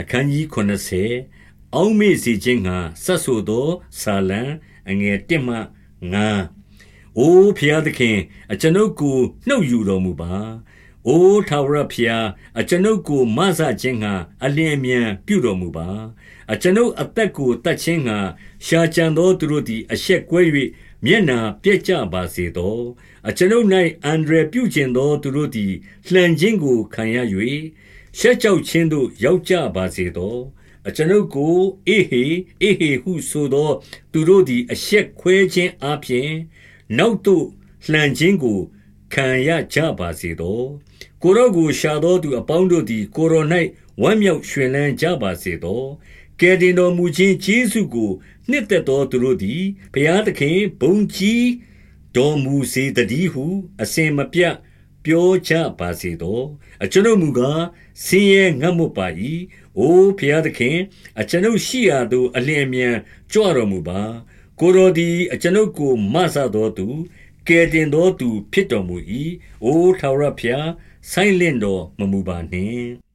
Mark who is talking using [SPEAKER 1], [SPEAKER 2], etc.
[SPEAKER 1] အခန်းကြီး90အောက်မေ့စေခြင်းငှာစတ်ဆိုသောဆာလံအငယ်1မှ9အိုဖျားသခင် အကျွန်ုပ်ကိုနှုတ်ယူတော်မူပါအိုထာဝရဖျားအကျွန်ုပ်ကိုမဆခြင်းငှာအလင်းအမြန်ပြုတော်မူပါအကျွန်ုပ်အသက်ကိုတတ်ခြင်းငှာရှာကြံသောသူတို့သည်အဆက်ကွဲ၍မျက်နာပြက်ကြပါစေသောအကျွန်ုပ်၌အန္တရာယ်ပြုခြင်းသောသူတို့သည်လှန်ခြင်းကိုခံရ၍ ရှက်ကြောက်ခြင်းသို့ရောက်ကြပါစေသောအကျွန်ုပ်ကိုအေဟေအေဟေဟုဆိုသော သူတို့သည်အဆက်ခွဲခြင်းအပြင်နောက်သို့လှန်ခြင်းကို ခံရကြပါစေသောကိုရောကိုရှာသောသူအပေါင်းတို့သည် ကိုရော၌ဝမ်းမြောက်ရွှင်လန်းကြပါစေသောကယ်တင်တော်မူခြင်းကျေးဇူးကိုနှစ်သက်သောသူတို့သည်ဘုရားသခင်ဘုံကြီးတော်မူစေတည်းဟု အစဉ်မပြတ် ပြောကြပါစေသောအကျွန်ုပ်မူကားဆင်းရဲငတ်မွတ်ပါ၏အိုဘုရားသခင် အကျွန်ုပ်ရှိရာသို့အလင်းအမြန်ကြွတော်မူပါကိုတော်သည်အကျွန်ုပ်ကိုမဆတော်သူကယ်တင်တော်သူ ဖြစ်တော်မူ၏အိုထာဝရဘုရားဆိုင်းလင့်တော်မမူပါနှင့်